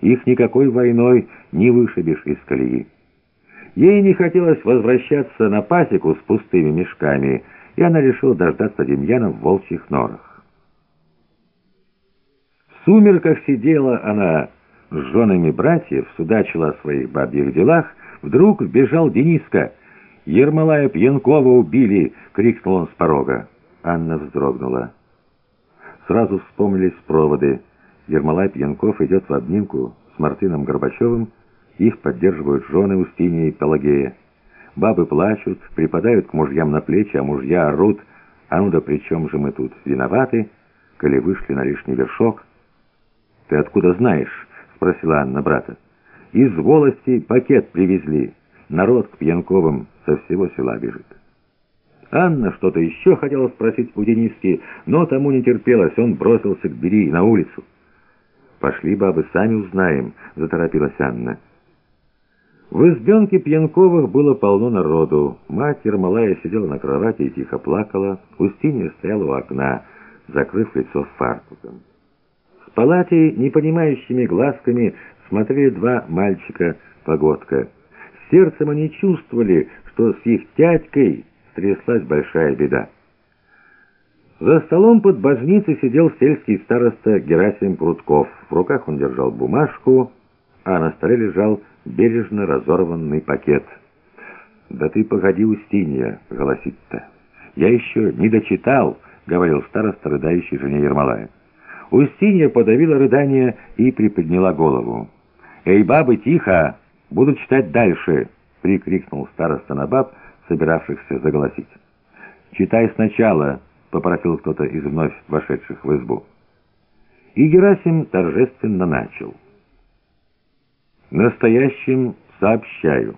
Их никакой войной не вышибешь из колеи. Ей не хотелось возвращаться на пасеку с пустыми мешками, и она решила дождаться Демьяна в волчьих норах. В сумерках сидела она с женами братьев, судачила о своих бабьих делах, вдруг вбежал Дениска. «Ермолая Пьянкова убили!» — крикнул он с порога. Анна вздрогнула. Сразу вспомнились проводы. Ермолай Пьянков идет в обнимку с Мартыном Горбачевым, их поддерживают жены Устинья и Пелагея. Бабы плачут, припадают к мужьям на плечи, а мужья орут. А ну да при чем же мы тут виноваты, коли вышли на лишний вершок? «Ты откуда знаешь?» — спросила Анна брата. «Из волости пакет привезли. Народ к Пьянковым со всего села бежит». Анна что-то еще хотела спросить у Дениски, но тому не терпелось, он бросился к двери на улицу. «Пошли, бабы, сами узнаем», — заторопилась Анна. В избенке Пьянковых было полно народу. Мать Ермолая сидела на кровати и тихо плакала. Устинья стояла у окна, закрыв лицо фартуком. В палате непонимающими глазками смотрели два мальчика-погодка. Сердцем они чувствовали, что с их тятькой стряслась большая беда. За столом под божницей сидел сельский староста Герасим Прутков. В руках он держал бумажку, а на столе лежал бережно разорванный пакет. «Да ты погоди, Устинья!» — голосит-то. «Я еще не дочитал!» — говорил староста, рыдающий жене Ермолая. Устинья подавила рыдание и приподняла голову. «Эй, бабы, тихо! Буду читать дальше!» — прикрикнул староста на баб, собиравшихся заголосить. «Читай сначала!» — попросил кто-то из вновь вошедших в избу. И Герасим торжественно начал. Настоящим сообщаю,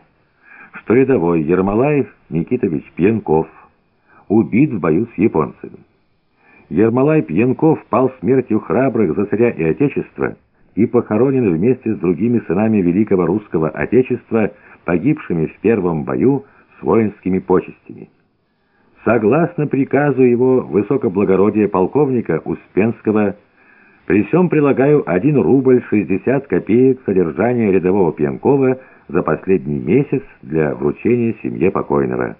что рядовой Ермолаев Никитович Пьянков убит в бою с японцами. Ермолай Пьянков пал смертью храбрых за царя и отечество и похоронен вместе с другими сынами великого русского отечества, погибшими в первом бою с воинскими почестями. Согласно приказу его высокоблагородия полковника Успенского при всем прилагаю 1 рубль 60 копеек содержания рядового Пьянкова за последний месяц для вручения семье покойного.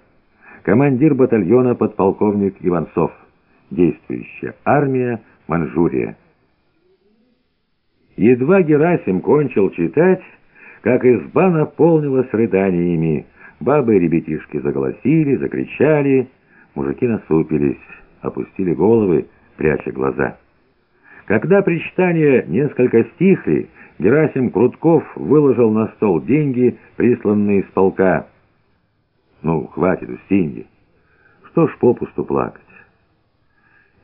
Командир батальона подполковник Иванцов. Действующая армия Манчжурия. Едва Герасим кончил читать, как изба наполнилась рыданиями. Бабы и ребятишки заголосили, закричали, мужики насупились, опустили головы, пряча глаза. Когда причитания несколько стихли, Герасим Крутков выложил на стол деньги, присланные из полка. «Ну, хватит, Устиньи. Что ж попусту плакать?»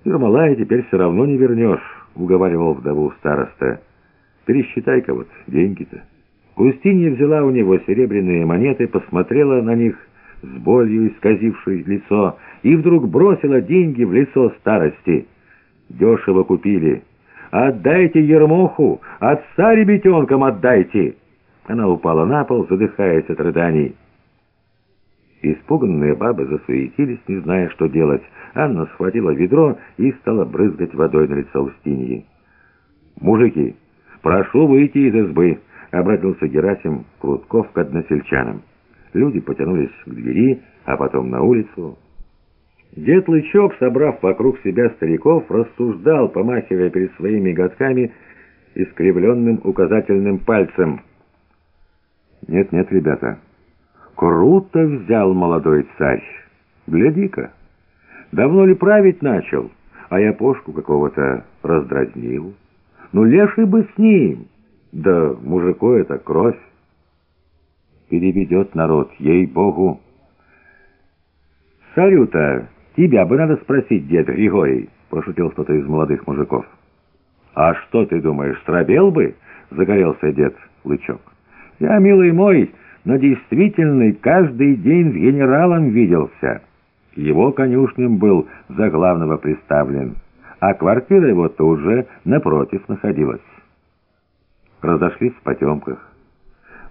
«Ермолая теперь все равно не вернешь», — уговаривал вдову староста. «Пересчитай-ка вот деньги-то». Устинья взяла у него серебряные монеты, посмотрела на них с болью исказившей лицо и вдруг бросила деньги в лицо старости. «Дешево купили». «Отдайте Ермоху! Отца ребятенкам отдайте!» Она упала на пол, задыхаясь от рыданий. Испуганные бабы засуетились, не зная, что делать. Анна схватила ведро и стала брызгать водой на лицо Устиньи. «Мужики, прошу выйти из избы!» — обратился Герасим Крутков к односельчанам. Люди потянулись к двери, а потом на улицу. Дед Лычок, собрав вокруг себя стариков, рассуждал, помахивая перед своими годками искривленным указательным пальцем. «Нет-нет, ребята, круто взял молодой царь. Гляди-ка, давно ли править начал, а я пошку какого-то раздразнил. Ну, леший бы с ним, да мужику это кровь. Переведет народ, ей-богу. Царю-то «Тебя бы надо спросить, дед Григорий», — пошутил кто-то из молодых мужиков. «А что ты думаешь, стробел бы?» — загорелся дед Лычок. «Я, милый мой, но действительно каждый день с генералом виделся. Его конюшнем был за главного приставлен, а квартира его тут же напротив находилась». Разошлись в потемках.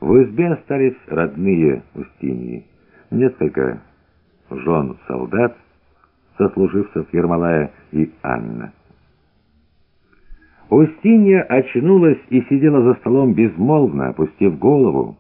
В избе остались родные Устиньи, несколько жен солдат, сослуживцев Ермолая и Анна. Устинья очнулась и сидела за столом безмолвно, опустив голову.